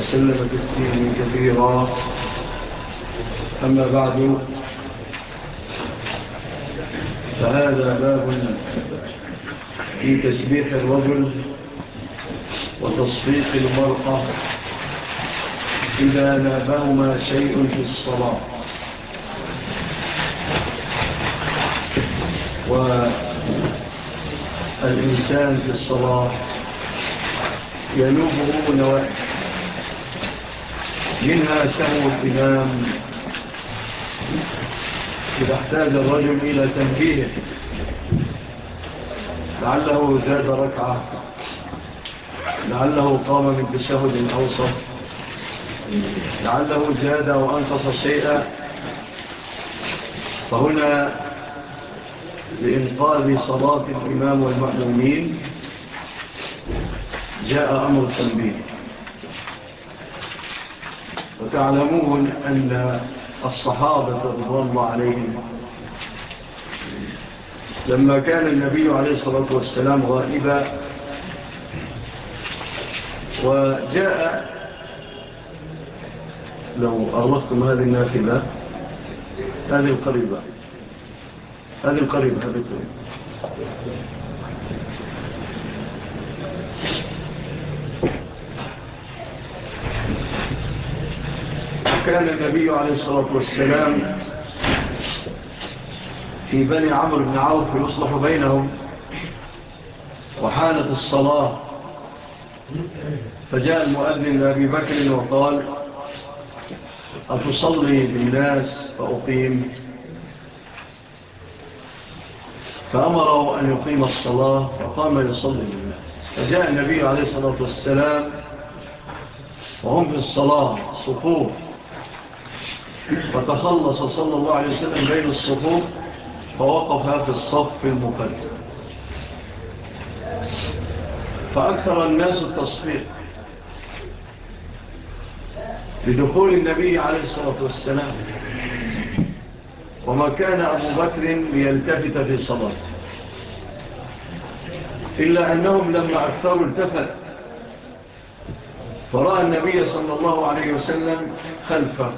وسلم تسليما كثيرا أما بعد فهذا باب في تسبيح الرجل وتصفيق المرأة إذا نابهما شيء في الصلاة. والإنسان في الصلاة ينوبه نواحي منها سهو الإمام. إذا احتاج الرجل إلى تنبيهه لعله زاد ركعة. لعله قام من بسهد أوصف لعله زاد وأنقص شيئا فهنا لإنقاذ صلاة الإمام والمعلومين جاء أمر التنبيه وتعلمون أن الصحابة رضو الله عليهم لما كان النبي عليه الصلاة والسلام غائبا وجاء لو أردتم هذه النافلة هذه القريبة هذه القريبة هذه القريبة. كان النبي عليه الصلاة والسلام في بني عمر بن عوف يصلح بينهم وحانت الصلاة. فجاء المؤذن لأبي بكر وقال أتصلي بالناس فأقيم. فأمره أن يقيم الصلاة فقام يصلي بالناس. فجاء النبي عليه الصلاة والسلام وهم في الصلاة صفوف فتخلص صلى الله عليه وسلم بين الصفوف فوقف في الصف المقدم فأكثر الناس التصفيق بدخول النبي عليه الصلاة والسلام. وما كان أبو بكر ليلتفت في الصلاة إلا أنهم لما أكثروا التفت فرأى النبي صلى الله عليه وسلم خلفه.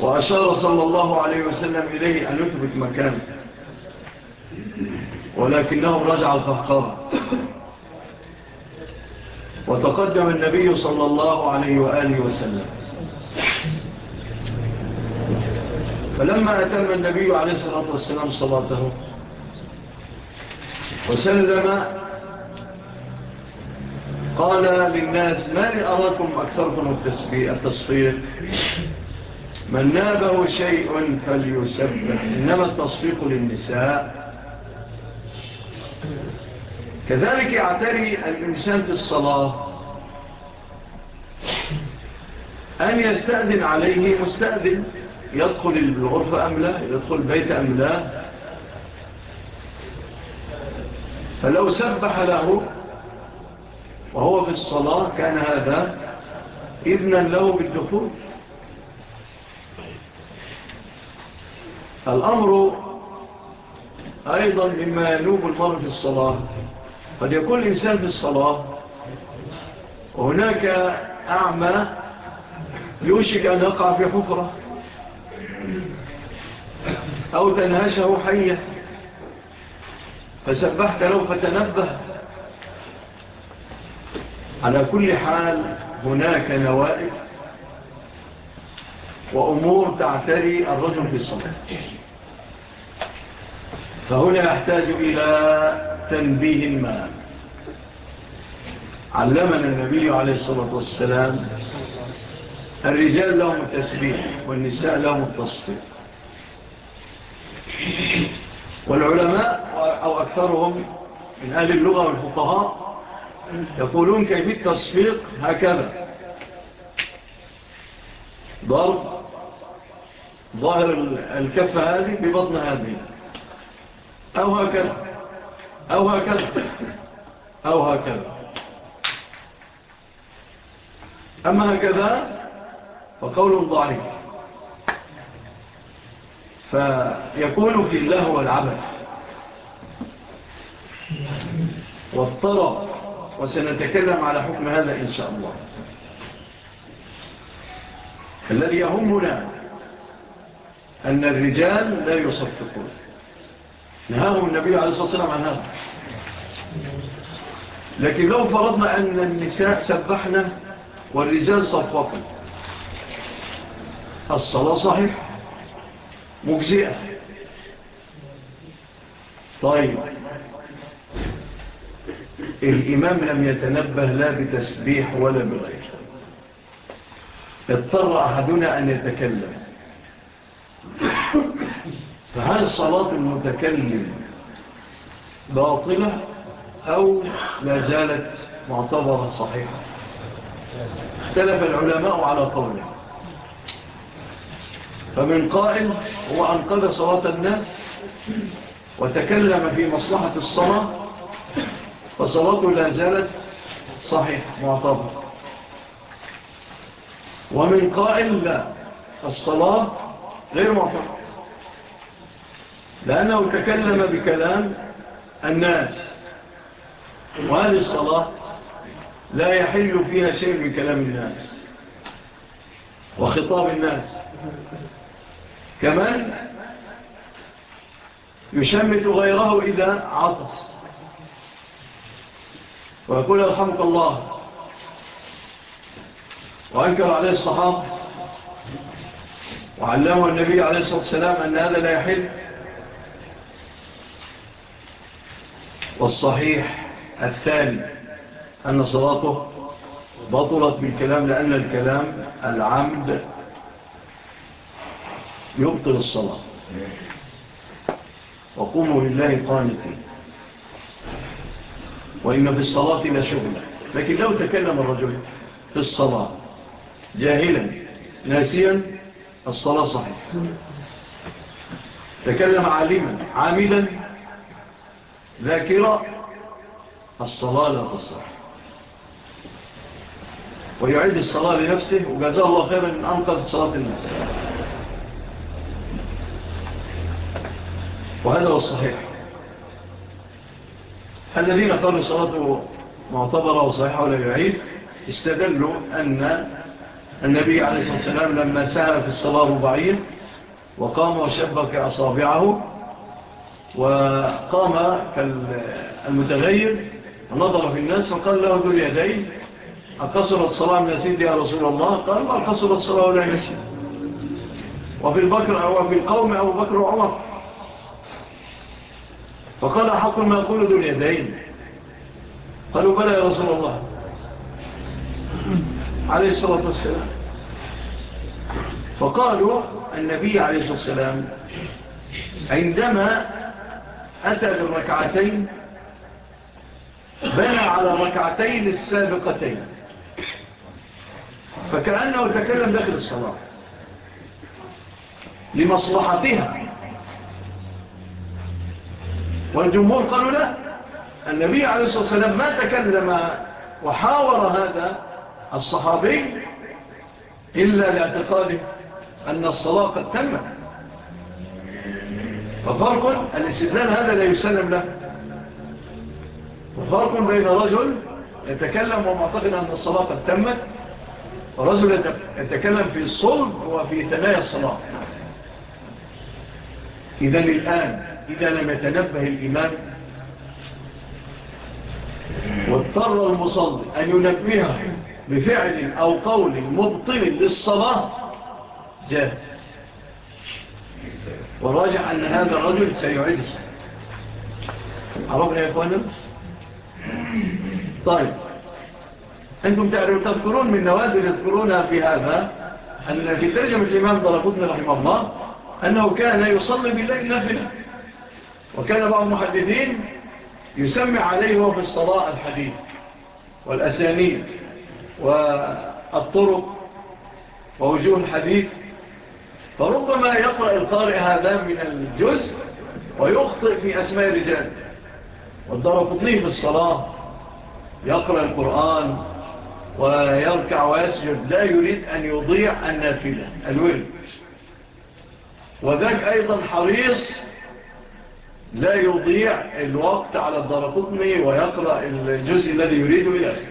وأشار صلى الله عليه وسلم إليه أن يثبت مكانه ولكنه رجع الفحقار وتقدم النبي صلى الله عليه وآله وسلم. فلما أتم النبي عليه الصلاة والسلام صلاته وسلم قال للناس ما أراكم أكثركم التصفير من نابه شيء فليسبح. إنما التصفيق للنساء. كذلك يعتري الإنسان في الصلاة أن يستأذن عليه مستأذن. يدخل الغرفة أم لا؟ يدخل البيت أم لا؟ فلو سبح له وهو في الصلاة كان هذا إذنا له بالدخول. الأمر أيضا مما ينوب المرء في الصلاة. قد يكون الإنسان في الصلاة وهناك أعمى يوشك أن يقع في حفرة أو تنهشه حية. فسبحت له فتنبه. على كل حال هناك نوائب وأمور تعتري الرجل في الصلاة. فهنا أحتاج إلى تنبيه ما. علمنا النبي عليه الصلاة والسلام الرجال لهم التسبيح والنساء لهم التصفيق والعلماء أو أكثرهم من أهل اللغة والفقهاء يقولون كيف التصفيق هكذا. ضرب ظاهر الكفة هذه ببطن هذه. أو هكذا أو هكذا أو هكذا أما هكذا فقول ضعيف فيكون في الله والعبث والطرق وسنتكلم على حكم هذا إن شاء الله. الذي يهمنا أن الرجال لا يصفقون. نهاهم النبي عليه الصلاة والسلام عنها لكن لو فرضنا أن النساء سبحنا والرجال صفقنا الصلاة صحيح؟ مجزئة. طيب. الإمام لم يتنبه لا بتسبيح ولا بغير. اضطر أحدنا أن يتكلم. فهل صلاة المتكلم باطلة أو لا زالت معتبرة صحيحة؟ اختلف العلماء على قوله. فمن قائل هو أنقذ صلاة الناس وتكلم في مصلحة الصلاة فصلاته لا زالت صحيح معتبر ومن قائل لا الصلاة غير معتبر لأنه تكلم بكلام الناس. وهذه الصلاة لا يحل فيها شيء من كلام الناس وخطاب الناس. كمان يشمت غيره إذا عطس. ويقول الحمد الله. وأنكر عليه الصحابة. وعلمه النبي عليه الصلاة والسلام أن هذا لا يحل. والصحيح الثاني أن صلاته بطلت بالكلام لأن الكلام العمد يبطل الصلاة. وقوموا لله قانتين. وإن في الصلاة لا شغل. لكن لو تكلم الرجل في الصلاة جاهلا ناسيا الصلاة صحيح تكلم عالما عاملا ذاكرة الصلاة لا تصح. ويعيد الصلاة لنفسه وجزاه الله خيرا من أنقذ صلاة الناس. وهذا هو الصحيح. الذين قالوا صلاته معتبرة وصحيحة ولا يعيد استدلوا أن النبي عليه الصلاة والسلام لما سهل في الصلاة الرباعية وقام وشبك أصابعه وقام المتغير نظر في الناس فقال له ذو اليدين أقصرت صلاة من سيدي يا رسول الله؟ قال ما أقصرت صلاة ولا نسي وفي البكر وفي القوم أبو بكر وعمر. فقال حق ما يقول ذو اليدين. قالوا بلى يا رسول الله. عليه الصلاة والسلام. فقالوا النبي عليه الصلاة والسلام عندما أتى بالركعتين بنى على ركعتين السابقتين. فكأنه تكلم داخل الصلاة. لمصلحتها. والجمهور قالوا لا النبي عليه الصلاة والسلام ما تكلم وحاور هذا الصحابي إلا لاعتقاده أن الصلاة قد تمت. ففرق الاستدلال هذا لا يسلم له. وفرق بين رجل يتكلم ومعتقد أن الصلاة قد تمت ورجل يتكلم في الصلب وفي تنايا الصلاة. إذن الآن إذا لم يتنبه الإمام واضطر المصلي أن ينبهه بفعل أو قول مبطل للصلاة جاهز. وراجع أن هذا الرجل سيعيد السحر عرفنا يا إخوانا طيب. أنتم تذكرون من نوادر يذكرونها في هذا أن في ترجمة الإمام ضرقودنا رحمه الله أنه كان يصلي بالليل نفلة وكان بعض المحدثين يسمع عليه في الصلاة الحديث والأسانيد والطرق ووجوه الحديث فربما يقرأ القارئ هذا من الجزء ويخطئ في أسماء الرجال. والدرقطني في الصلاة يقرأ القرآن ويركع ويسجد لا يريد أن يضيع النافلة الورد. وذاك أيضا حريص لا يضيع الوقت على الدرقطني ويقرأ الجزء الذي يريده إلى آخر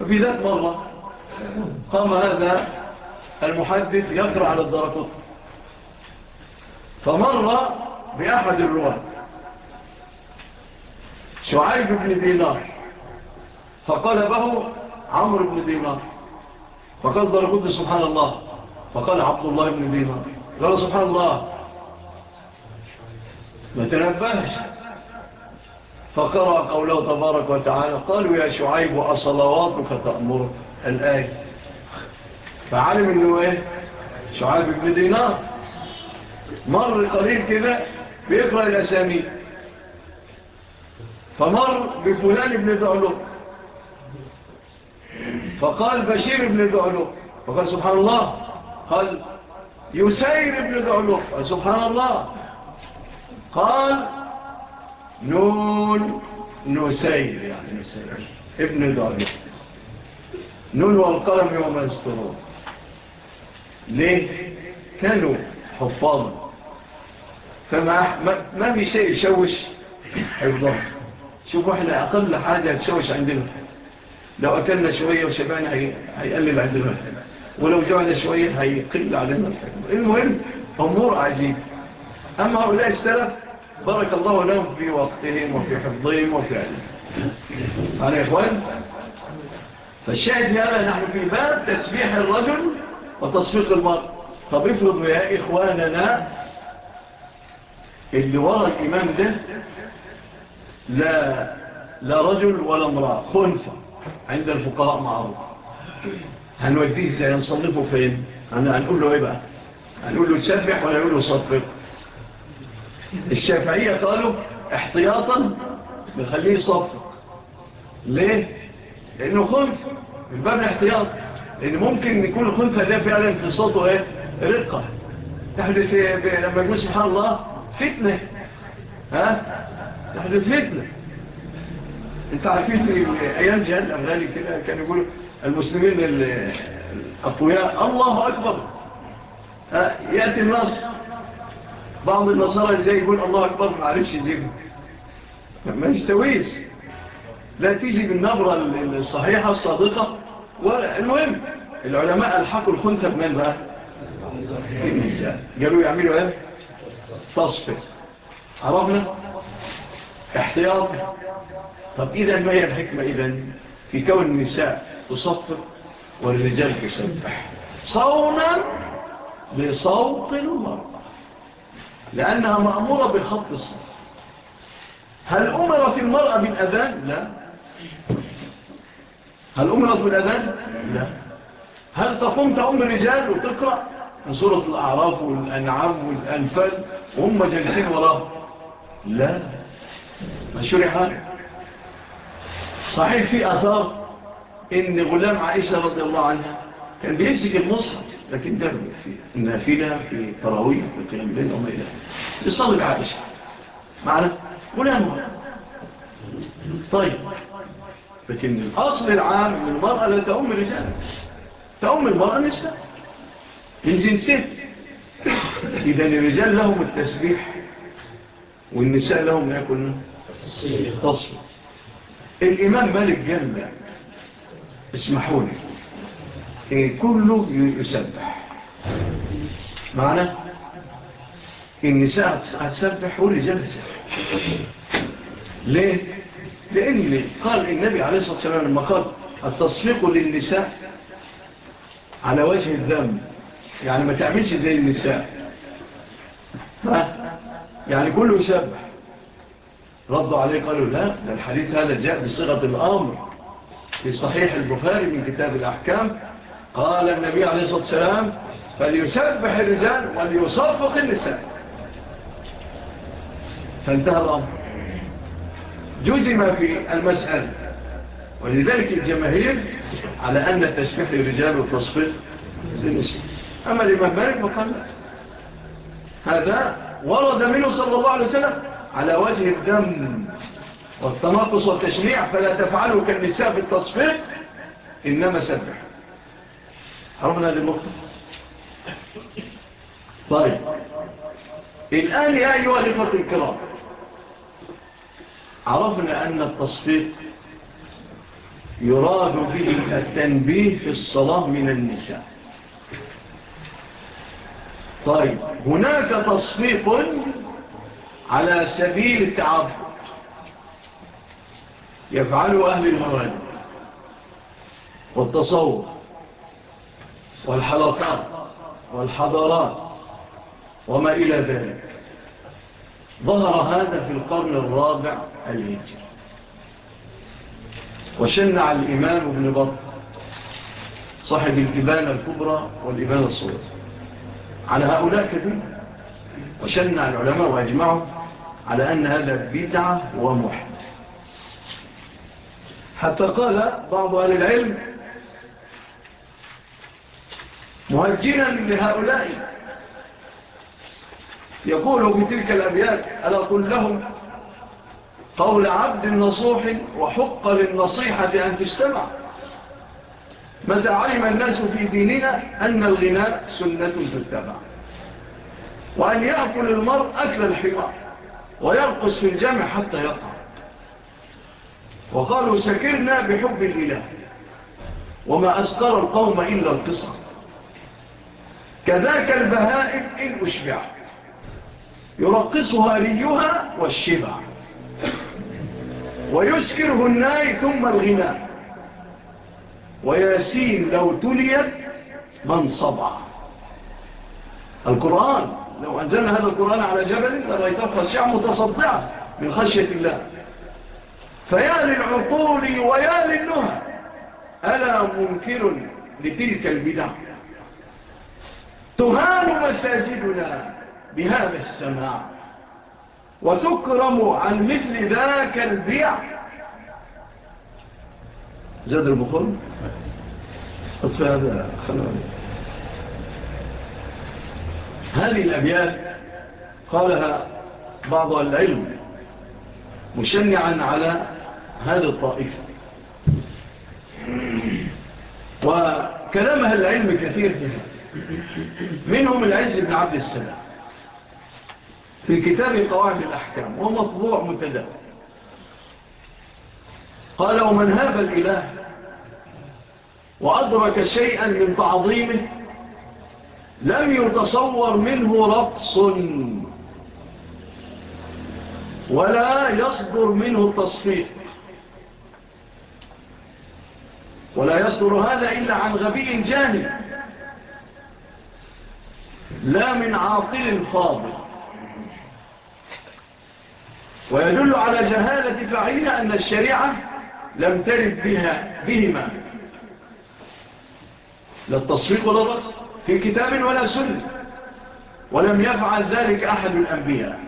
ففي ذات مرة قام هذا المحدث يقرأ على الدركوت فمر بأحد الرواة. شعيب بن دينار. فقال به عمر بن دينار. فقال دركوت سبحان الله. فقال عبد الله بن دينار. قال سبحان الله. ما تنبهش. فقرأ قوله تبارك وتعالى. قالوا يا شعيب أصلواتك تأمرك الآية فعالم انه إيه؟ شعاب بن دينار. مر قريب كده بيقرأ الأسامي. فمر بفلان بن ذعلق. فقال بشير بن ذعلق. فقال سبحان الله. قال يسير بن ذعلق. سبحان الله. قال نون نسير يعني نسير. ابن ذعلق. نون والقلم يوم يسترون. ليه؟ كانوا حفاظا. فما ما في شيء يشوش. حفظه شوفوا إحنا أقل حاجة تشوش عندنا. لو أكلنا شوية وشبعنا هيقلل عندنا. ولو جوعنا شوية هيقل علينا. الحفظ المهم أمور عجيب أما هؤلاء السلف بارك الله لهم في وقتهم وفي حفظهم وفي علمهم. على إخوان فالشاهد هذا نحن في باب تسبيح الرجل وتصفيق المرض طب افرضوا يا إخواننا اللي ورا الإمام ده لا, لا رجل ولا امرأة خنفة عند الفقراء معروف. هنوديه إزاي؟ هنصنفه فين؟ هنقول له إيه بقى؟ هنقول له سبح ولا يقول له صفق الشافعية قالوا احتياطا بخليه صفق ليه؟ لأنه خلف الباب احتياط لأن ممكن يكون الخنفة ده فعلا في صوته إيه؟ رقة. تحدث إيه لما يقول سبحان الله؟ فتنة. ها؟ تحدث فتنة. أنت عارفين في أيام جهل الافغاني كده كانوا يقولوا المسلمين الأقوياء الله أكبر. ها؟ يأتي النصر بعض النصارى إزاي يقول الله أكبر. ما عرفش يجيبه. ما يستويش. لا تيجي بالنبرة الصحيحة الصادقة ولا المهم العلماء ألحقوا الخنثى بمن بقى؟ النساء قالوا يعملوا إيه؟ تصفي عرفنا؟ احتياط. طب اذا ما هي الحكمة اذا في كون النساء تصفق والرجال يسبح. صونا بصوت المرأة. لأنها مأمورة بخط الصف. هل أمرت المرأة بالأذان؟ لا. هل نعم. نعم. أم نصب الأذان؟ لا. هل تقوم تقوم الرجال؟ وتقرأ من سورة الأعراف والأنعام والأنفال وهم جالسين وراه لا. ما شرح؟ صحيح في أثار إن غلام عائشة رضي الله عنها كان بيمسك المصحف لكن ده في النافلة في تراويح في قيام الليل وما إلى يصلي بعائشة. معنا غلام. طيب. لكن الأصل العام المرأة لا تأم الرجال تأم المرأة نساء. من جنسين إذن الرجال لهم التسبيح والنساء لهم ما يكون تصفيح الإمام مالك جنة اسمحوني كله يسبح. معنى؟ النساء هتسبح والرجال يسبح ليه؟ لأن قال النبي عليه الصلاة والسلام لما قال التصفيق للنساء على وجه الذنب. يعني ما تعملش زي النساء. ها؟ يعني كله يسبح. ردوا عليه قالوا لا ده الحديث هذا جاء بصيغة الأمر. في صحيح البخاري من كتاب الأحكام قال النبي عليه الصلاة والسلام فليسبح الرجال وليصفق النساء. فانتهى الأمر. جزم في المسألة ولذلك الجماهير على أن التسبيح للرجال والتصفيق للنساء أما الإمام مالك فقال هذا ورد منه صلى الله عليه وسلم على وجه الدم والتناقص والتشنيع فلا تفعله كالنساء في التصفيق إنما سبح. حرمنا هذه النقطة. طيب. الآن يا أيها الإخوة الكرام عرفنا أن التصفيق يراد به التنبيه في الصلاة من النساء. طيب هناك تصفيق على سبيل التعبد. يفعله أهل المواد والتصور والحلقات والحضارات وما إلى ذلك. ظهر هذا في القرن الرابع الهجر وشنع الإمام ابن بط صاحب الإبانة الكبرى والإبانة الصغيرة على هؤلاء كثير وشنع العلماء وأجمعوا على أن هذا بدعة ومحدث. حتى قال بعض أهل العلم مهجنا لهؤلاء يقول بتلك الأبيات ألا قل لهم قول عبد نصوح وحق للنصيحة أن تستمع متى علم الناس في ديننا أن الغناء سنة تتبع وأن يأكل المرء أكل الحمار ويرقص في الجامع حتى يقع. وقالوا سكرنا بحب الإله وما أسكر القوم إلا القصر. كذاك البهائم إن أشبعت يرقصها ريها والشبع. ويسكره الناي ثم الغناء. وياسين لو تليت من صبع. القرآن لو أنزلنا هذا القرآن على جبل لرأيته خشع متصدع من خشية الله. فيا للعقول ويا للنهى. ألا منكر لتلك البدع؟ تهان مساجدنا. بهذا السماع وتكرم عن مثل ذاك البيع. زاد البخور؟ اطفى هذا خلال هذه الأبيات قالها بعض العلم مشنعا على هذه الطائفة وكلامها العلم كثير فيها. منهم العز بن عبد السلام. في كتاب قواعد الأحكام ومطبوع متدام قال ومن هاب الإله وأدرك شيئا من تعظيمه لم يتصور منه رقص ولا يصدر منه التصفيق. ولا يصدر هذا إلا عن غبي جانب لا من عاقل فاضل. ويدل على جهالة فعيلة أن الشريعة لم ترد بها بهما. لا التصفيق ولا الرقص في كتاب ولا سنة ولم يفعل ذلك أحد الأنبياء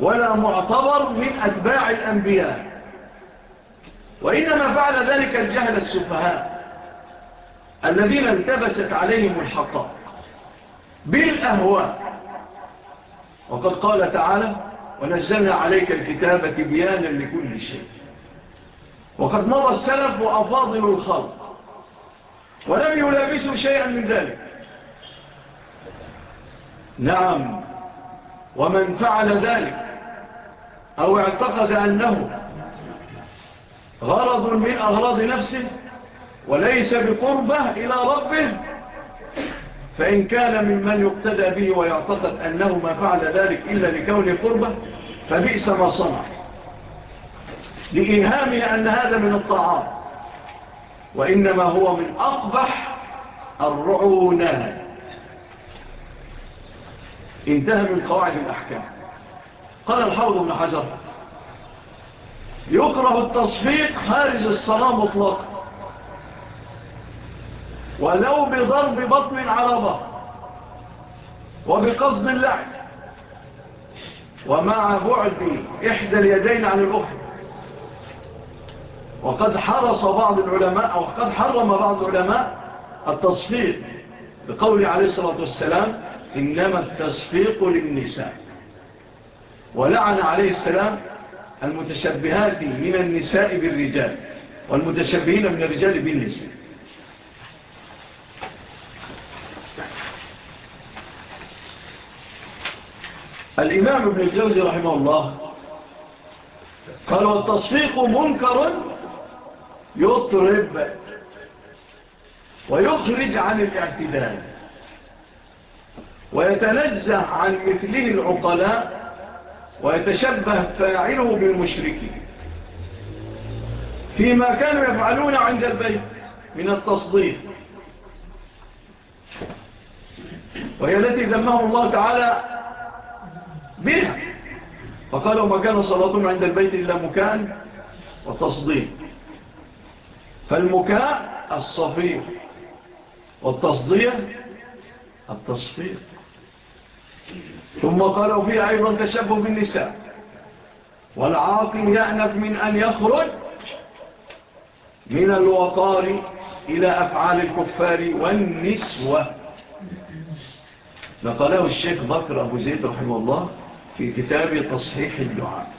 ولا معتبر من أتباع الأنبياء. وإنما فعل ذلك الجهل السفهاء الذين التبست عليهم الحقائق بالأهواء. وقد قال تعالى ونزلنا عليك الكتاب تبيانا لكل شيء. وقد مر السلف وأفاضل الخلق ولم يلابسوا شيئا من ذلك. نعم ومن فعل ذلك أو اعتقد أنه غرض من أغراض نفسه وليس بقربة إلى ربه فإن كان ممن يقتدى به ويعتقد أنه ما فعل ذلك إلا لكون قربة فبئس ما صنع. لإيهامه أن هذا من الطعام وإنما هو من أقبح الرعونات. انتهى من قواعد الأحكام. قال الحوض بن حجر يكره التصفيق خارج الصلاة مطلقا. ولو بضرب بطن على بطن وبقصد اللعن ومع بعد إحدى اليدين عن الأخرى وقد حرص بعض العلماء أو قد حرم بعض العلماء التصفيق بقول عليه الصلاة والسلام إنما التصفيق للنساء ولعن عليه السلام المتشبهات من النساء بالرجال والمتشبهين من الرجال بالنساء الإمام ابن الجوزي رحمه الله قال والتصفيق منكر يطرب ويخرج عن الاعتدال ويتنزه عن مثله العقلاء ويتشبه فاعله بالمشركين. فيما كانوا يفعلون عند البيت من التصديق وهي التي ذمه الله تعالى منها. فقالوا ما كان صلاتهم عند البيت إلا مكان وتصديق. فالمكاء الصفير والتصديق التصفير ثم قالوا فيها أيضا تشبه بالنساء. والعاقل يأنف من أن يخرج من الوقار إلى أفعال الكفار والنسوة. نقله الشيخ بكر أبو زيد رحمه الله. في كتاب تصحيح الدعاء.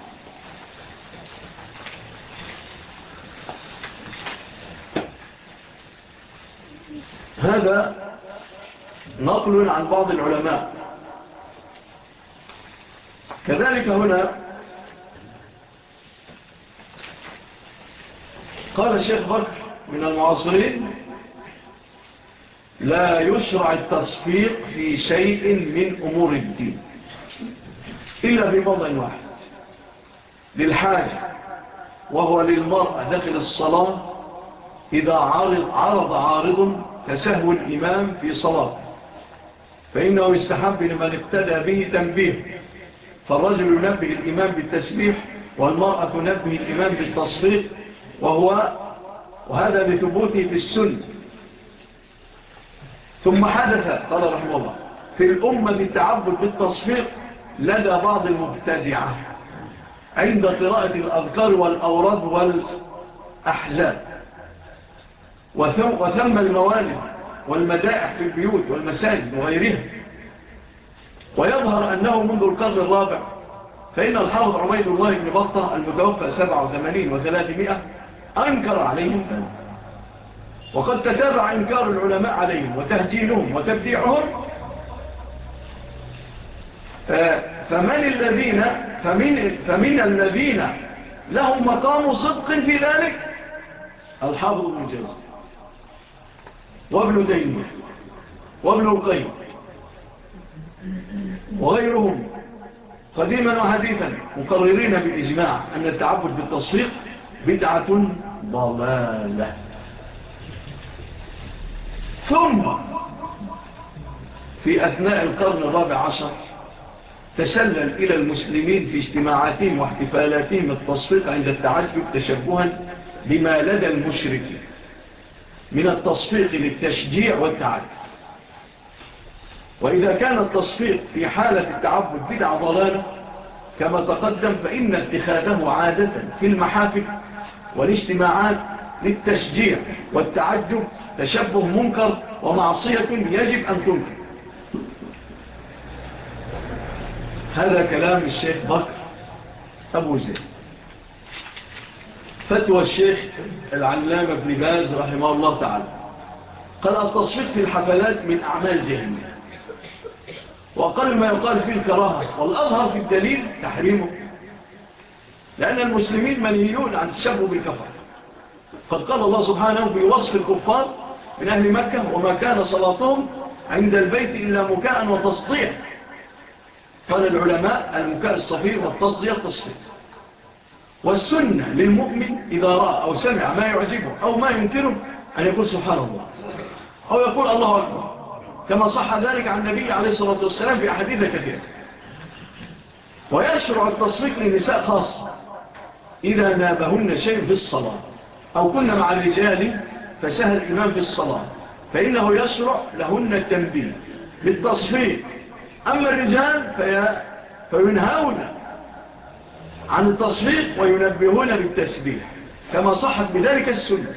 هذا نقل عن بعض العلماء. كذلك هنا قال الشيخ بكر من المعاصرين لا يشرع التصفيق في شيء من أمور الدين. إلا في موضع واحد. للحاجة وهو للمرأة داخل الصلاة إذا عارض, عرض عارض تسهو الإمام في صلاة فإنه يستحب لمن اقتدى به تنبيه. فالرجل ينبه الإمام بالتسبيح والمرأة تنبه الإمام بالتصفيق وهو وهذا لثبوته في السنة. ثم حدث قال رحمه الله في الأمة التعبد بالتصفيق لدى بعض المبتدعة عند قراءة الأذكار والأوراد والأحزاب. وثم الموالد والمدائح في البيوت والمساجد وغيرها. ويظهر أنه منذ القرن الرابع فإن الحافظ عبيد الله بن بطة المتوفى 87 و300 أنكر عليهم وقد تتابع إنكار العلماء عليهم وتهجيلهم وتبديعهم آه، فمن الذين فمن, فمن الذين لهم مقام صدق في ذلك؟ الحافظ بن جزء وابن تيمية. وابن القيم. وغيرهم. قديما وحديثا. مقررين بالإجماع أن التعبد بالتصفيق بدعة ضلالة. ثم في أثناء القرن الرابع عشر تسلل إلى المسلمين في اجتماعاتهم واحتفالاتهم التصفيق عند التعجب تشبها بما لدى المشرك من التصفيق للتشجيع والتعجب. وإذا كان التصفيق في حالة التعبد بدع ضلالة كما تقدم فإن اتخاذه عادة في المحافل والاجتماعات للتشجيع والتعجب تشبه منكر ومعصية يجب أن تنكر. هذا كلام الشيخ بكر. أبو زيد فتوى الشيخ العلام ابن باز رحمه الله تعالى. قال التصفيق في الحفلات من أعمال جهنية وقال ما يقال فيه الكراهة. والأظهر في الدليل تحريمه. لأن المسلمين منهيون عن تشبه بالكفر. قد قال الله سبحانه في وصف الكفار من أهل مكة وما كان صلاتهم عند البيت إلا مكاء وتصطيع قال العلماء المكاء الصفير والتصدية التصفير والسنة للمؤمن إذا رأى أو سمع ما يعجبه أو ما يمكنه أن يقول سبحان الله. أو يقول الله أكبر. كما صح ذلك عن النبي عليه الصلاة والسلام في أحاديث كثيرة. ويشرع التصفيق للنساء خاصة إذا نابهن شيء في الصلاة. أو كنا مع الرجال فسهل الإمام في الصلاة. فإنه يشرع لهن التنبيه بالتصفيق أما الرجال في فينهون عن التصفيق وينبهون بالتسبيح كما صحت بذلك السنة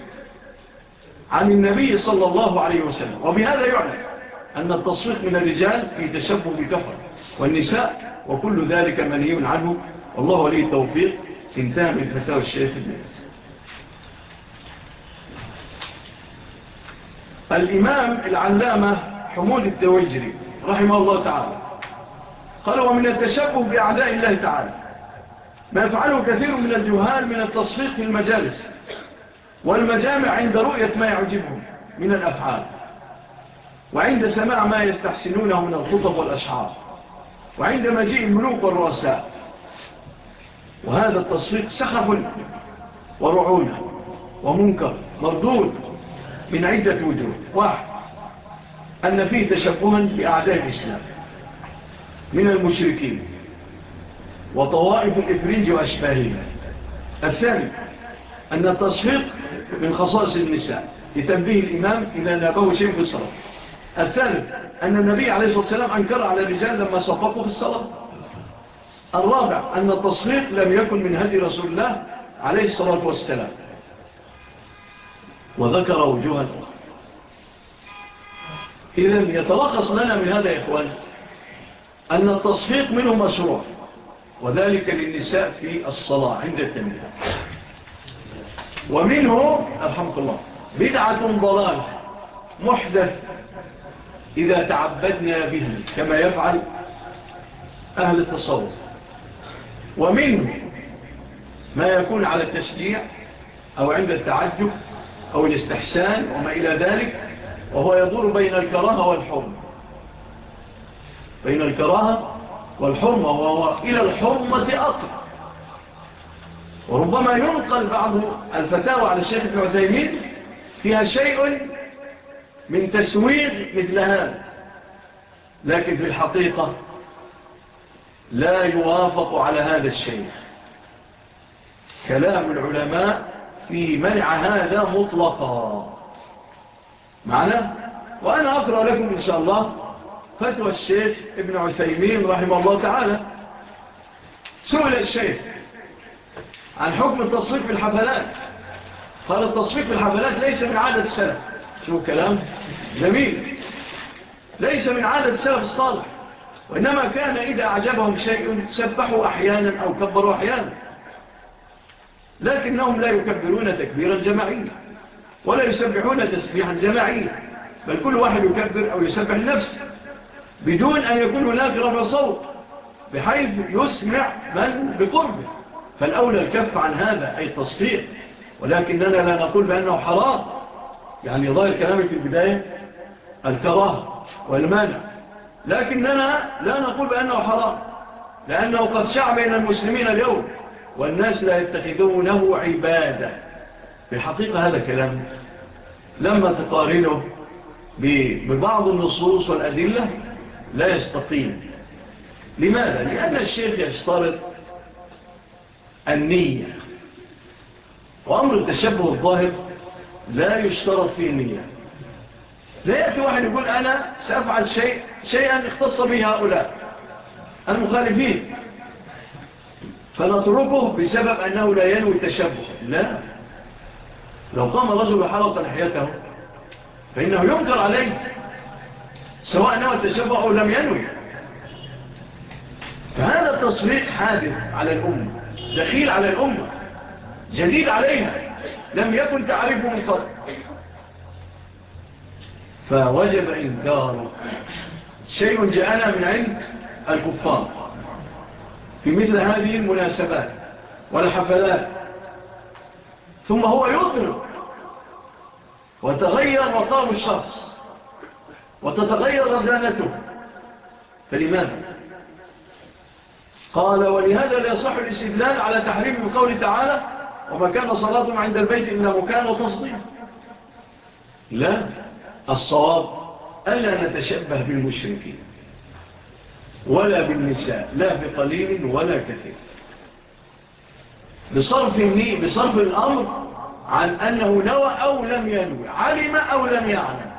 عن النبي صلى الله عليه وسلم. وبهذا يعلم أن التصفيق من الرجال في تشبه بكفر والنساء وكل ذلك منهي عنه. والله ولي التوفيق انتهى من فتاوى الشيخ النبي الإمام العلامة حمود التوجري رحمه الله تعالى. قال ومن التشبه بأعداء الله تعالى ما يفعله كثير من الجهال من التصفيق في المجالس والمجامع عند رؤية ما يعجبهم من الأفعال وعند سماع ما يستحسنونه من الخطب والأشعار وعند مجيء الملوك والرؤساء. وهذا التصفيق سخف ورعونة ومنكر مردود من عدة وجوه. واحد أن فيه تشبها بأعداء الإسلام من المشركين وطوائف الإفرنج وأشباههم. الثاني أن التصفيق من خصائص النساء لتنبيه الإمام إذا نابه شيء في الصلاة. الثالث أن النبي عليه الصلاة والسلام أنكر على الرجال لما صفقوا في الصلاة. الرابع أن التصفيق لم يكن من هدي رسول الله عليه الصلاة والسلام. وذكر وجوها الأخرى إذن يتلخص لنا من هذا يا إخوان أن التصفيق منه مشروع وذلك للنساء في الصلاة عند التمرين. ومنه الحمد الله بدعة ضلال محدث إذا تعبدنا به كما يفعل أهل التصوف. ومنه ما يكون على التشجيع أو عند التعجب أو الاستحسان وما إلى ذلك وهو يدور بين الكراهة والحرم بين الكراهة والحرمة وهو إلى الحرمة أطر وربما ينقل بعض الفتاوى على الشيخ ابن عثيمين فيها شيء من تسويغ مثل هذا. لكن في الحقيقة لا يوافق على هذا الشيء. كلام العلماء في منع هذا مطلقا. معنا؟ وأنا أقرأ لكم إن شاء الله فتوى الشيخ ابن عثيمين رحمه الله تعالى. سئل الشيخ عن حكم التصفيق في الحفلات. قال التصفيق في الحفلات ليس من عادة السلف. شو كلام جميل. ليس من عادة السلف الصالح. وإنما كان إذا أعجبهم شيء سبحوا أحيانا أو كبروا أحيانا. لكنهم لا يكبرون تكبيرا جماعيا ولا يسبحون تسبيحا جماعيا بل كل واحد يكبر أو يسبح نفسه بدون أن يكون هناك رفع صوت بحيث يسمع من بقربه. فالأولى الكف عن هذا أي التصفيق ولكننا لا نقول بأنه حرام. يعني ظاهر كلامي في البداية الكراه والمانع. لكننا لا نقول بأنه حرام لأنه قد شع بين المسلمين اليوم والناس لا يتخذونه عبادة. في حقيقة هذا كلام لما تقارنه ببعض النصوص والأدلة لا يستقيم لماذا؟ لأن الشيخ يشترط النية. وأمر التشبه الظاهر لا يشترط فيه النية. لا يأتي واحد يقول أنا سأفعل شيء شيئا اختص به هؤلاء المخالفين. فنتركه بسبب أنه لا ينوي التشبه. لا. لو قام رجل وحلق لحيته فإنه ينكر عليه سواء نوى التشبع أو لم ينوي. فهذا التصريح حادث على الأمة دخيل على الأمة جديد عليها لم يكن تعرفه من قبل. فوجب إنكاره. شيء جاءنا من عند الكفار في مثل هذه المناسبات والحفلات. ثم هو يضرب وتغير مقام الشخص وتتغير رزانته فلماذا؟ قال ولهذا لا يصح الاستدلال على تحريم من قول تعالى وما كان صلاتهم عند البيت إنه كان تصديق. لا الصواب ألا نتشبه بالمشركين ولا بالنساء لا بقليل ولا كثير. بصرف, بصرف الأمر عن أنه نوى أو لم ينوي علم أو لم يعلم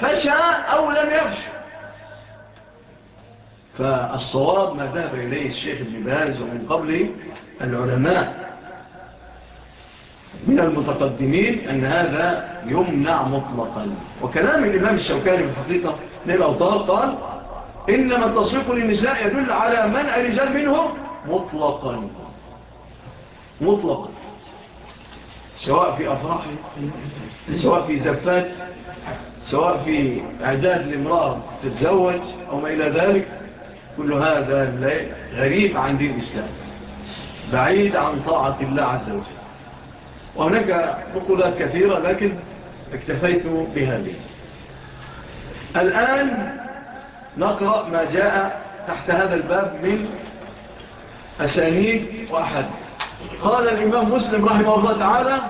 فشاء أو لم يفشى فالصواب ما ذهب إليه الشيخ ابن ومن قبله العلماء. من المتقدمين أن هذا يمنع مطلقا. وكلام الإمام الشوكاني بالحقيقة للأوطار قال إنما التصريق للنساء يدل على منع رجال منهم مطلقا. مطلقا. سواء في أفراح سواء في زفات سواء في أعداد لامرأة تتزوج أو ما إلى ذلك كل هذا غريب عن دين الإسلام بعيد عن طاعة الله عز وجل. وهناك نقلات كثيرة لكن اكتفيت بها لي. الآن نقرأ ما جاء تحت هذا الباب من أسانيد وأحاديث قال الإمام مسلم رحمه الله تعالى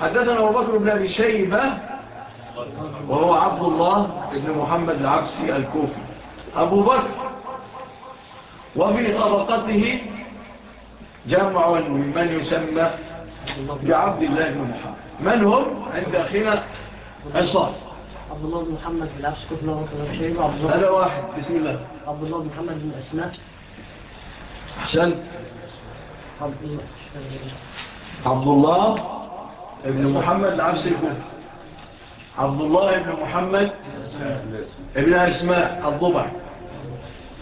حدثنا أبو بكر بن أبي شيبة وهو عبد الله بن محمد العبسي الكوفي. أبو بكر وفي طبقته جمع ممن يسمى بعبد الله بن محمد. من هم؟ عند أخينا عصار عبد الله بن محمد العبسي الكوفي هذا واحد بسم الله. عبد الله بن محمد بن أسماء. أحسنت عبد الله ابن محمد العبس الكل عبد الله ابن محمد ابن أسماء الضبع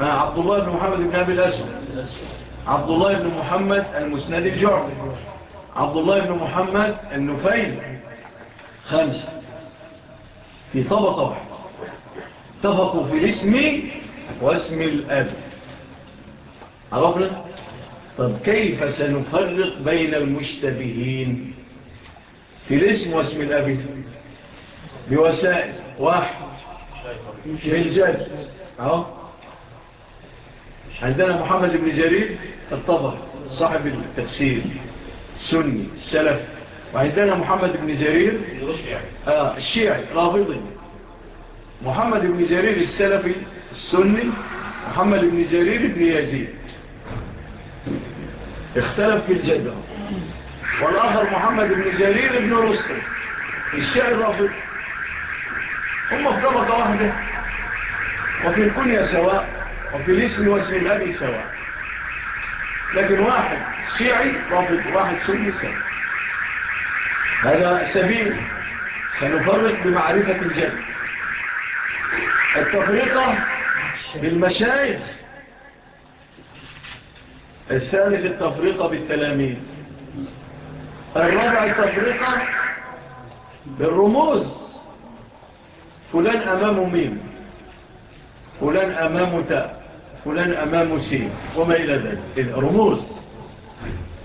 عبد الله ابن محمد ابن أبي الأسود عبد الله ابن محمد المسند الجعب عبد الله ابن محمد النفيل خمسة في طبقة واحدة اتفقوا في اسمي واسم الأب عرفنا؟ طب كيف سنفرق بين المشتبهين؟ في الاسم واسم الأبي بوسائل. واحد. في الجد. أهو. عندنا محمد بن جرير الطبع صاحب التفسير. سني السلف وعندنا محمد بن جرير آه الشيعي رافضي. محمد بن جرير السلفي السني. محمد بن جرير بن يزيد. اختلف في الجدل. والآخر محمد بن جرير بن رستم. الشعر رفض هم في طبقة واحدة وفي الكنية سواء وفي الاسم واسم الأبي سواء. لكن واحد شيعي رفض واحد سني سواء. هذا سبيل. سنفرق بمعرفة الجد. التفريقة بالمشايخ. الثالث التفريق بالتلاميذ. الرابع التفريق بالرموز. فلان أمامه ميم. فلان أمامه تاء. فلان أمامه سين. وما إلى ذلك. الرموز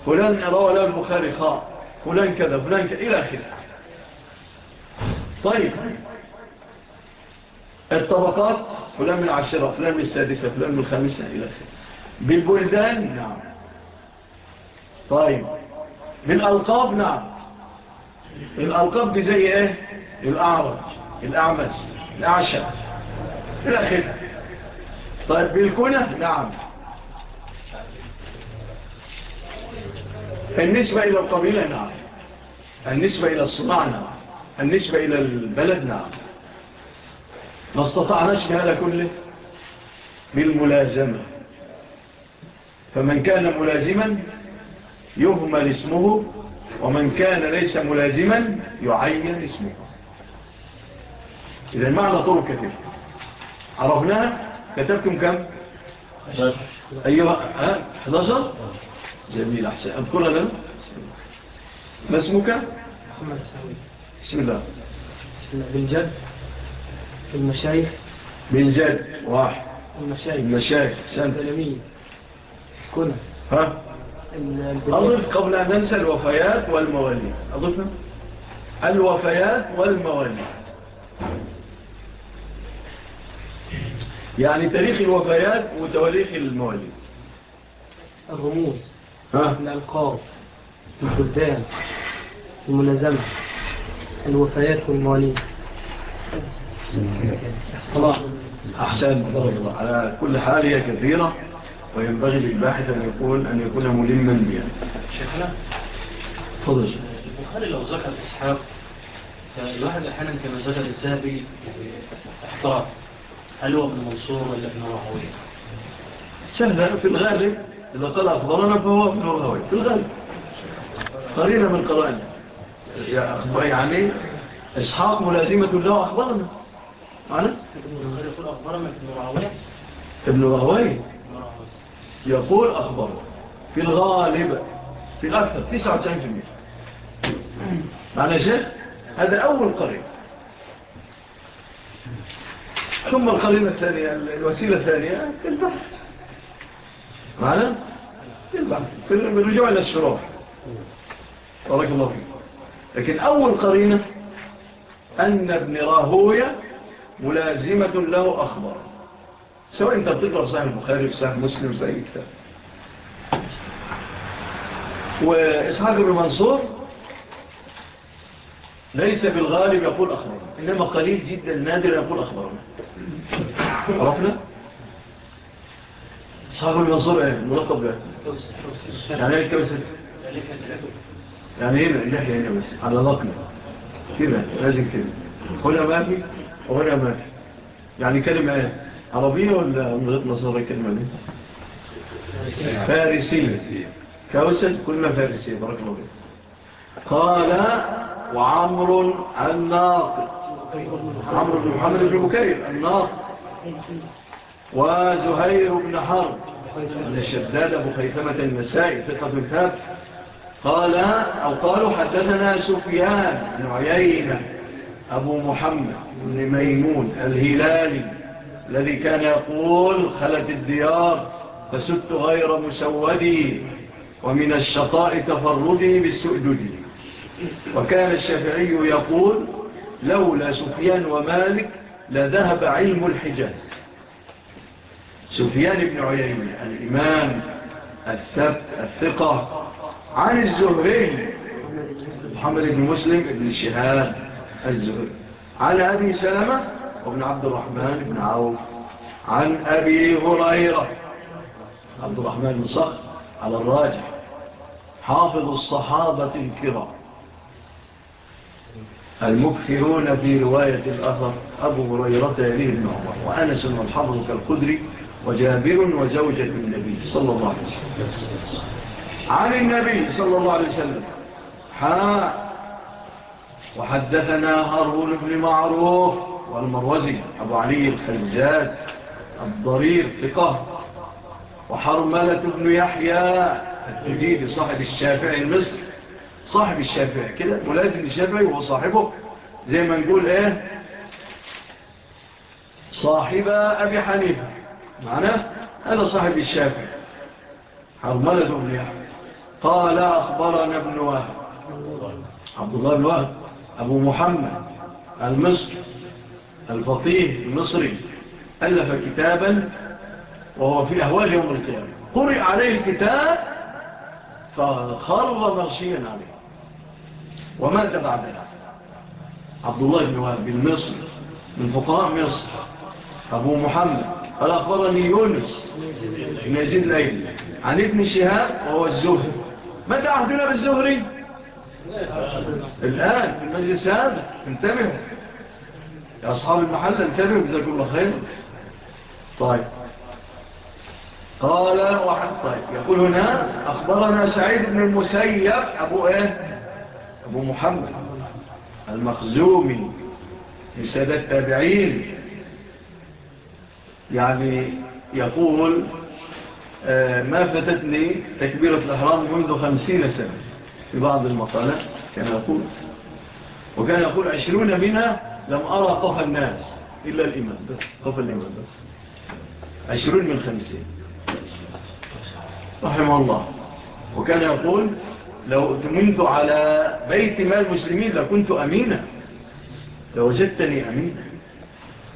فلان روى له البخاري خاء. فلان كذا فلان كذا إلى آخر طيب. الطبقات فلان من العشرة فلان من السادسة فلان من الخامسة إلى آخر بالبلدان نعم. طيب. بالألقاب نعم. الألقاب دي زي إيه؟ الأعرج الأعمس الأعشى الأخير طيب بالكونة نعم. النسبة إلى القبيلة نعم. النسبة إلى الصناعة نعم. النسبة إلى البلد نعم. ما استطعناش بهذا كله؟ بالملازمة. فمن كان ملازما يهمل اسمه ومن كان ليس ملازما يعين اسمه. إذا معنى طرق كثير. عرفناها؟ كتبتم كم؟ أيها ها؟ 11 جميل أحسن. أذكرها لنا. ما اسمك؟ محمد السعودي بسم الله. بسم الله بالجد المشايخ بالجد واحد. المشايخ. المشايخ سنة كنا. ها؟ أضف قبل أن ننسى الوفيات والمواليد. أضفنا؟ الوفيات والمواليد. يعني تاريخ الوفيات وتواريخ المواليد. الرموز. الألقاب البلدان المنظمة الوفيات والمواليد. خلاص أحسن. على كل حال كثيرة. وينبغي للباحث أن يكون أن يكون ملما بها. شيخنا؟ فضل البخاري لو ذكر إسحاق فالواحد أحيانا كما ذكر الزهبي احتراف هل هو ابن منصور ولا ابن راهوية سهلا في الغالب إذا قال أخبرنا فهو ابن راهوية في الغالب. قرينا من قرائنا يا أخبري يعني إسحاق ملازمة الله أخبرنا معنا؟ ابن راهوية ابن راهوية يقول أخبره في الغالب في الأكثر 99% معنى شيخ هذا أول قريب ثم القرينة الثانية الوسيلة الثانية البحث. معنا البحث بالرجوع إلى الشراح بارك الله فيك. لكن أول قرينة أن ابن راهوية ملازمة له أخبره سواء انت بتقرأ صحيح البخاري صحيح مسلم زي الكتاب وإسحاق بن منصور ليس بالغالب يقول أخبرنا إنما قليل جدا نادر يقول أخبرنا. عرفنا؟ إسحاق بن منصور إيه ملقب ده يعني إيه الكبسة؟ يعني إيه اللحية هنا بس؟ على ضقنا كده لازم كده. هنا ما في وهنا ما في. يعني كلمة إيه؟ عربية ولا من غير نصارى الكلمة دي فارسية كوسد كلنا فارسية بارك الله بي قال وعمر الناقد عمر بن محمد بن بكير الناقد وزهير بن حرب أن شداد أبو خيثمة المسائي ثقة الكاف قال أو قالوا حدثنا سفيان بن عيينة أبو محمد بن ميمون الهلالي الذي كان يقول خلت الديار فسدت غير مسودي ومن الشطاء تفردي بالسؤدد. وكان الشافعي يقول لولا سفيان ومالك لذهب علم الحجاز. سفيان بن عيين الإمام الثبت الثقة عن الزهرين محمد بن مسلم بن شهاد الزهري. على أبي سلمة وابن عبد الرحمن بن عوف عن أبي هريرة. عبد الرحمن بن صخر على الراجح. حافظ الصحابة الكرام. المكثرون في رواية الأثر أبو هريرة يليه بن عمر. وأنس والحفظ كالقدري وجابر وزوجة النبي صلى الله عليه وسلم. عن النبي صلى الله عليه وسلم. حاء وحدثنا هارون بن معروف. والمروزي أبو علي الخزاز الضرير ثقة. وحرملة بن يحيى التجيب صاحب الشافعي المصر صاحب الشافعي كده ملازم الشافع وهو صاحبه. زي ما نقول إيه؟ صاحب أبي حنيفة. معناه؟ هذا صاحب الشافعي. حرملة بن يحيى. قال أخبرنا ابن وهب. عبد الله بن وهب. أبو محمد المصري. الفطيه المصري ألف كتابا وهو في أهوال يوم القيامة. قرئ عليه الكتاب فخر مرشيا عليه. ومات بعد ذلك عبد الله بن وهب المصري من فقراء مصر. أبو محمد. قال أخبرني يونس بن يزيد الأيل عن ابن شهاب وهو الزهري. متى عهدنا بالزهري؟ الآن في المجلس هذا انتبهوا. يا أصحاب المحل الكريم جزاكم الله خير؟ طيب. قال واحد طيب. يقول هنا أخبرنا سعيد بن المسيب أبو إيه؟ أبو محمد المخزومي من سادة التابعين. يعني يقول آه، ما فتتني تكبيرة الأحرام منذ خمسين سنة في بعض المطالة كان يقول. وكان يقول عشرون منها لم أرى طفى الناس إلا الإمام بس طفى الإمام بس. عشرون من خمسين. رحمه الله. وكان يقول لو أتمنت على بيت مال المسلمين لكنت أمينا لوجدتني أمينا.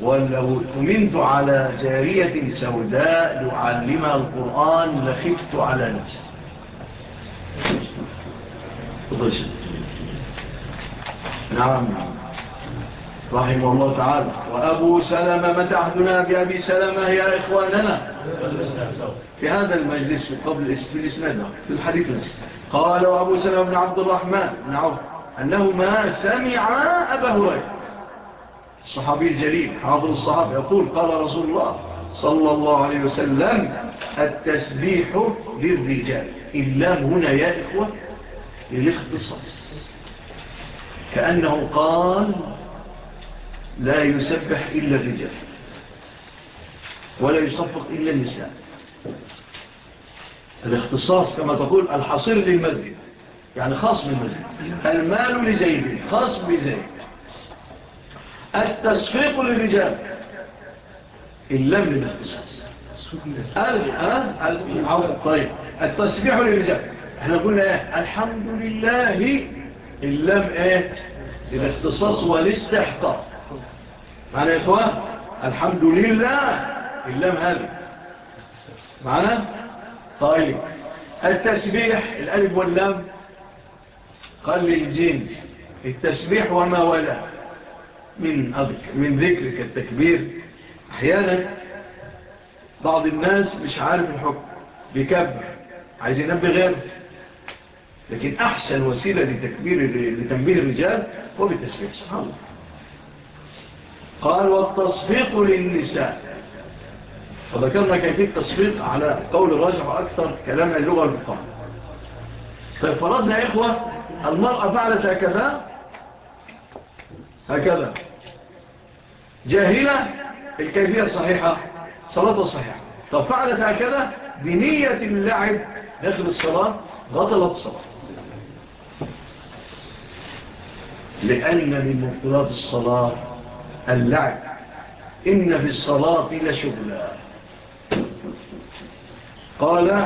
ولو أمنت على جارية سوداء لعلم القرآن لخفت على نفسي. تفضل شد نعم نعم. رحمه الله تعالى. وأبو سلمة متعهدنا بأبي سلمة؟ يا إخواننا. في هذا المجلس قبل في الإسناد نعم، في الحديث قال وأبو سلمة بن عبد الرحمن بن عوف أنهما سمع أبا هريرة. الصحابي الجليل حافظ الصحابة يقول قال رسول الله صلى الله عليه وسلم التسبيح للرجال. إلا هنا يا إخوة للاختصاص كأنه قال لا يسبح إلا الرجال ولا يصفق إلا النساء. الاختصاص كما تقول الحصير للمسجد يعني خاص بالمسجد. المال لزيد خاص بزيد. التصفيق للرجال اللم للاختصاص. طيب. التسبيح للرجال إحنا قلنا إيه؟ الحمد لله اللم إيه؟ الاختصاص والاستحقاق. معنا يا إخوة الحمد لله اللام هذا معنا طيب التسبيح الألف واللام قال الجنس. التسبيح وما ولا. من, من ذكرك التكبير. أحيانا بعض الناس مش عارف الحكم. بيكبر عايز ينبه غيره لكن أحسن وسيلة لتكبير لتنبيه الرجال هو بالتسبيح سبحان الله. قال والتصفيق للنساء. فذكرنا كيفية التصفيق على قول الراجع وأكثر كلام اللغة المقام. طيب فرضنا يا إخوة المرأة فعلت هكذا هكذا. جاهلة الكيفية الصحيحة صلاة صحيحة. طيب فعلت هكذا بنية اللعب داخل الصلاة غطلت الصلاة. لأن من مبطلات الصلاة اللعب. إن في الصلاة لشغلا. قال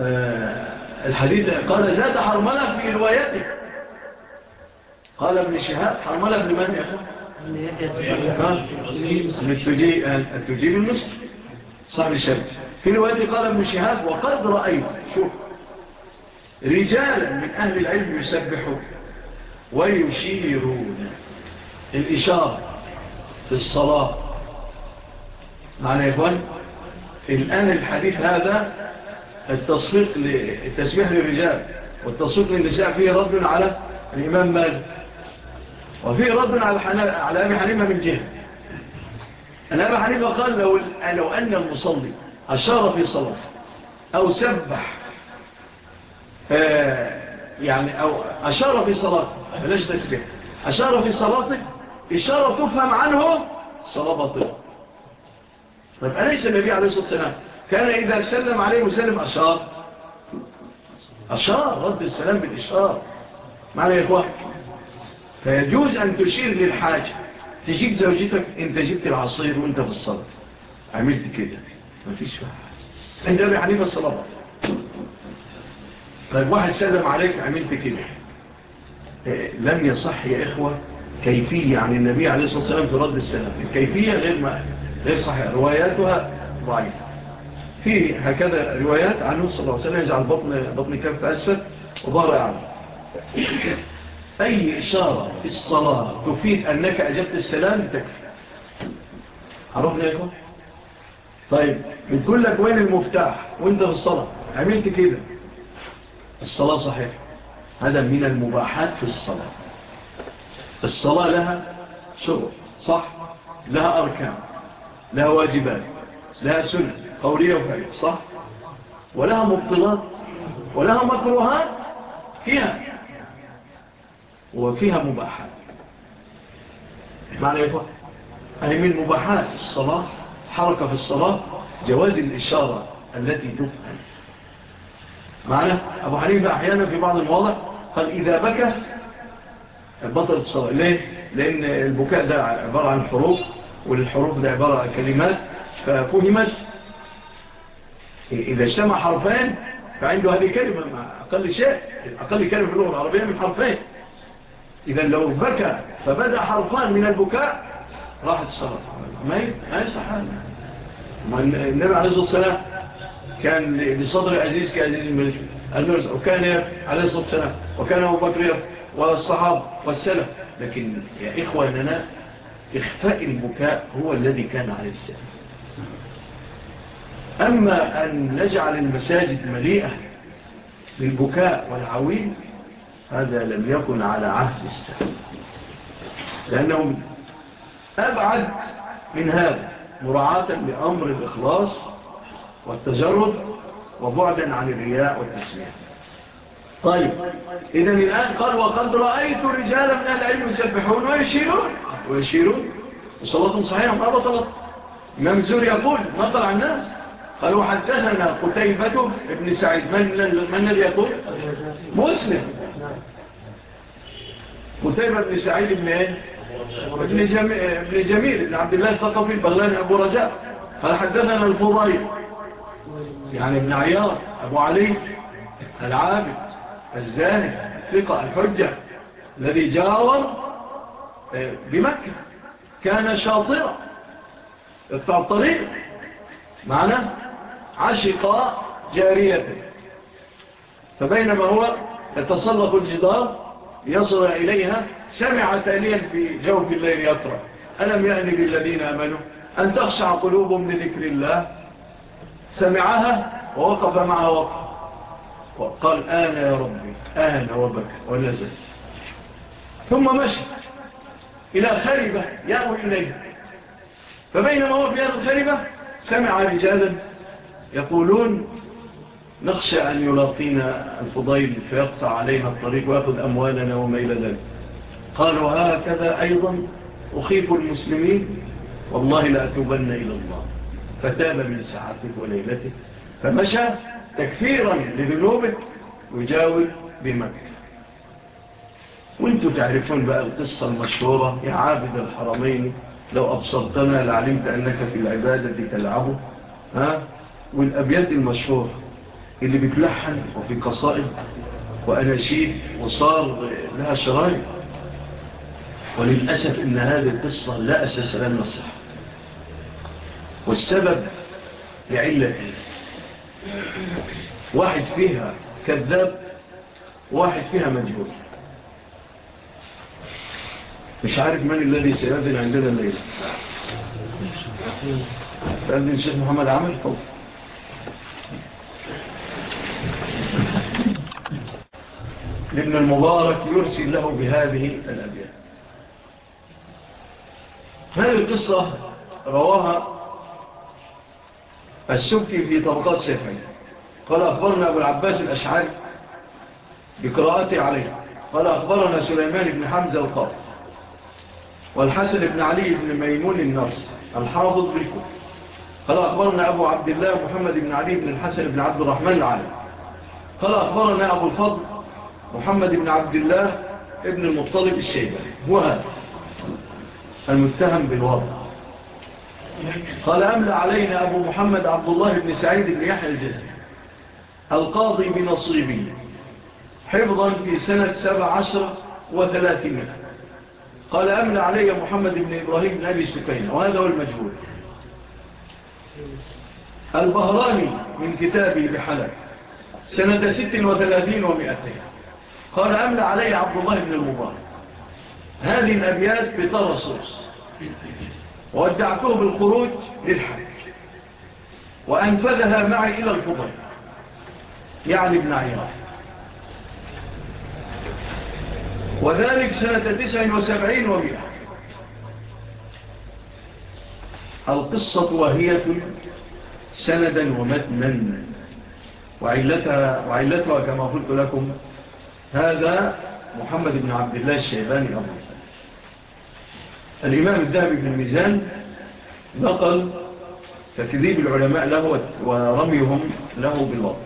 آه، الحديث قال زاد حرملة في روايته. قال ابن شهاب حرملة ابن من يقول التجيب المصر صاحب الشرق في روايته قال ابن شهاب وقد رأيت شوف رجالا من أهل العلم يسبحون ويشيرون. الإشارة في الصلاة. معنى إيه يا إخوان؟ الآن الحديث هذا التصفيق للتسميح للرجال والتصفيق للنساء فيه رد على الإمام مالك وفيه رد على على أبي حنيفة من جهة. أن أبي حنيفة قال لو, لو أن المصلي أشار في صلاة أو سبح آه، يعني أو أشار في صلاة بلاش تسبيح أشار في صلاة إشارة تفهم عنه صلاة باطلة طيب أليس النبي عليه الصلاة والسلام كان إذا سلم عليه وسلم أشار؟ أشار رد السلام بالإشار. معنى يا إخوة فيجوز أن تشير للحاجة تجيب زوجتك أنت جبت العصير وأنت في الصلاة. عملت كده. مفيش فعل أنت أبي عليك الصلاة. طيب واحد سلم عليك عملت كده. إيه، لم يصح يا إخوة كيفية عن النبي عليه الصلاة والسلام في رد السلام الكيفية غير, ما غير صحيح رواياتها ضعيفة. في هكذا روايات عنه صلى الله عليه وسلم يجعل بطن, بطن كف أسفل وظهر أعلى. أي إشارة في الصلاة تفيد أنك أجبت السلام؟ تكفي. عرفنا يا طيب بتقول لك وين المفتاح؟ وانت في الصلاة؟ عملت كده. الصلاة صحيح هذا من المباحات في الصلاة. الصلاة لها شروط. صح؟ لها أركان لها واجبات لها سنة قولية وفعلية. صح؟ ولها مبطلات ولها مكروهات فيها وفيها مباحات. معنى يا إخوان أي من مباحات الصلاة حركة في الصلاة جواز الإشارة التي تفهم معنى؟ أبو حنيفة أحيانا في بعض المواضع قال إذا بكى بطل الصلاة ليه؟ لأن البكاء ده عبارة عن حروف والحروف ده عبارة عن كلمات ففهمت. إذا اجتمع حرفان فعنده هذه كلمة مع أقل شيء أقل كلمة في اللغة العربية من حرفين. إذا لو بكى فبدأ حرفان من البكاء راحت الصلاة. ما يصح النبي عليه الصلاة والسلام كان لصدر عزيز كعزيز الملك وكان عليه الصلاة والسلام وكان أبو بكر والصحابة والسلف لكن يا إخوة أننا إخفاء البكاء هو الذي كان عليه السلف. أما أن نجعل المساجد مليئة بالبكاء والعويل هذا لم يكن على عهد السلف. لأنهم أبعد من هذا مراعاة لأمر الإخلاص والتجرد وبعدا عن الرياء والتسمية. طيب. إذن الآن قال وقد رأيت الرجال من العلم يسبحون ويشيرون. ويشيرون. وصلاتهم صحيحة ما بطلت ممزور يقول ما طلع الناس؟ قالوا حدثنا قتيبة ابن سعيد. من, من الذي يقول؟ مسلم. قتيبة ابن سعيد ابن إيه؟ ابن جميل ابن, جميل ابن عبد الله الثقفي البغلاني أبو رجاء. قال حدثنا الفضيل. يعني ابن عيار أبو علي العابد. الزاني الثقة الحجة الذي جاور آه، بمكة. كان شاطرا. الطريق معنى عشق جاريته. فبينما هو يتسلق الجدار يصل إليها سمع تأليا في جوف الليل يطرع ألم يعني بالذين أمنوا أن تخشع قلوبهم لذكر الله؟ سمعها ووقف معها وقف. قال آل يا ربي آل وبك ونزل ثم مشى إلى خربة يأوي إليها فبينما هو في هذه الخربة سمع رجالا يقولون نخشى أن يلاقينا الفضيل فيقطع علينا الطريق ويأخذ أموالنا وما إلى ذلك. قالوا هكذا أيضا أخيف المسلمين والله لأتوبن إلى الله. فتاب من ساعته وليلته فمشى تكفيرا لذنوبك يجاور بمكة وأنتم تعرفون بقى القصة المشهورة يا عابد الحرمين لو أبصرتنا لعلمت أنك في العبادة تلعبه ها؟ والأبيات المشهورة اللي بتلحن وفي قصائد وأناشيد وصار لها شرايط. وللأسف أن هذه القصة لا أساس لها النصح والسبب لعلة واحد فيها كذاب واحد فيها مجهول. مش عارف من الذي سيأذن عندنا الليلة. تأذن الشيخ محمد عمل حب لابن المبارك يرسل له بهذه الأبيات هذه القصة رواها السبكي في طبقات سفعي قال أخبرنا أبو العباس الأشعري بقراءته عليه. قال أخبرنا سليمان بن حمزة القاف والحسن بن علي بن ميمون النرس الحافظ بالكفر قال أخبرنا أبو عبد الله محمد بن علي بن الحسن بن عبد الرحمن العالم قال أخبرنا أبو الفضل محمد بن عبد الله ابن المطلب الشيبة وهذا المتهم بالوضع. قال أملى علينا أبو محمد عبد الله بن سعيد بن يحيى الجزي القاضي بنصيبي. حفظا في سنة سبع عشر وثلاثمائة قال أملى علي محمد بن إبراهيم بن أبي سكين وهذا هو المجهول. البهراني من كتابي بحلب. سنة ست وثلاثين ومئتين. قال أملى علي عبد الله بن المبارك. هذه الأبيات بترصوص وودعته بالخروج للحج. وأنفذها معي إلى الفضل. يعني ابن عيار وذلك سنة تسع وسبعين ومئة. القصة وهية سندا ومتنا. وعلتها, وعلتها كما قلت لكم هذا محمد بن عبد الله الشيباني الأمري الإمام الذهبي في الميزان نقل تكذيب العلماء له ورميهم له بالوضع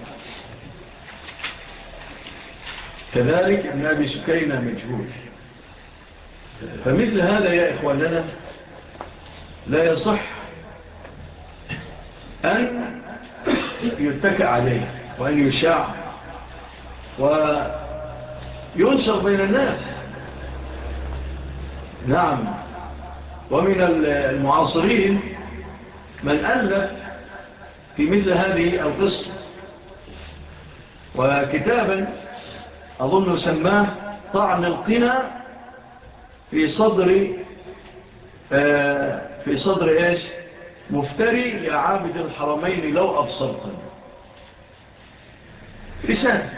كذلك ابن أبي سكينة مجهول. فمثل هذا يا إخواننا لا يصح أن يتكع عليه وأن يشاع وينشر بين الناس. نعم. ومن المعاصرين من ألف في مثل هذه القصة. وكتابا أظن سماه طعن القنى في صدر آه، في صدر إيش؟ مفتري يا عابد الحرمين لو أبصرتني. رسالة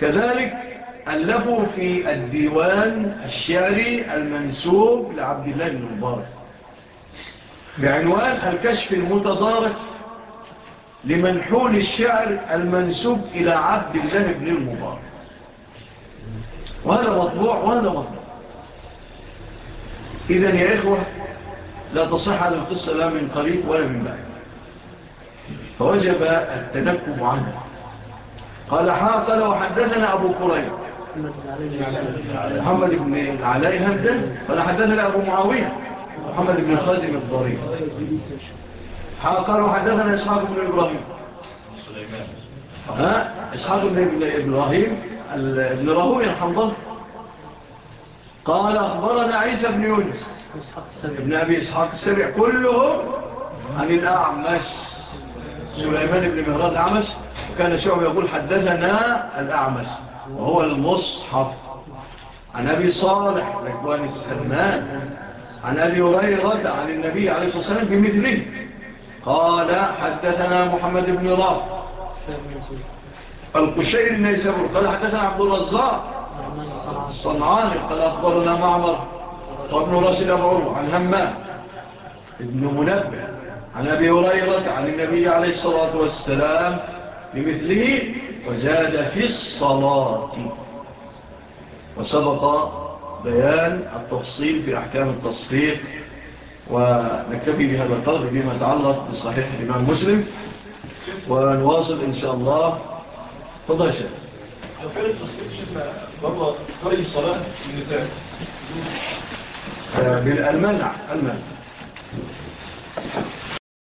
كذلك ألفه في الديوان الشعري المنسوب لعبد الله بن مبارك. بعنوان الكشف المتضارك لمنحول الشعر المنسوب إلى عبد الله بن المبارك وهذا مطبوع وهذا مطبوع. إذن يا إخوة لا تصح هذه القصة لا من قريب ولا من بعيد. فوجب التنكب عنه. قال حاقل وحدثنا أبو قريب محمد بن علاء همدان ولا حدثنا أبو معاوية. محمد بن خازم الضريف قالوا حدثنا إسحاق بن إبراهيم. ها إسحاق بن إبراهيم ابن راهوي الحمضان قال أخبرنا عيسى بن يونس. ابن أبي إسحاق السبع كلهم عن الأعمش. سليمان بن مهران الأعمش. وكان شعب يقول حدثنا الأعمش. وهو المصحف. عن أبي صالح رجوان السلمان عن أبي هريرة عن النبي عليه الصلاة والسلام بمثله. قال حدثنا محمد بن رافع. القشير النيسابور. قال حدثنا عبد الرزاق. الصنعاني قال أخبرنا معمر. وابن راشد أبعور عن همام. ابن منبه. عن أبي هريرة عن النبي عليه الصلاة والسلام بمثله. وزاد في الصلاة. وسبق بيان التفصيل في أحكام التصفيق ونكتفي بهذا القدر بما يتعلق بصحيح الإمام مسلم. ونواصل إن شاء الله. فضل شاء حفل التصفيق شفنا برضه فرق الصلاة بالألمان آه، بالألمانع ألمان